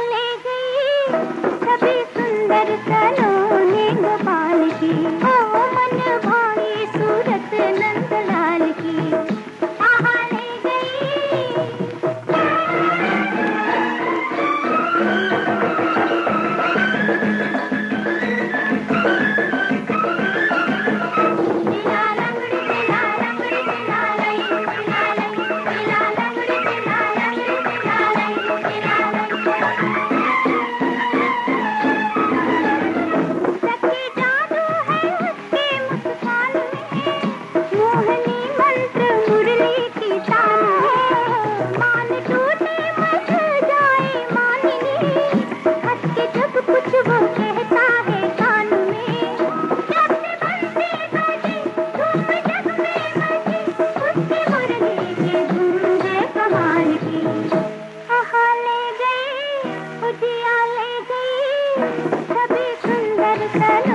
ले गई। सभी सुंदर सन